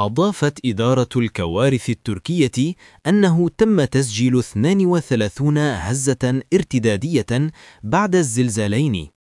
أضافت إدارة الكوارث التركية أنه تم تسجيل 32 هزة ارتدادية بعد الزلزالين.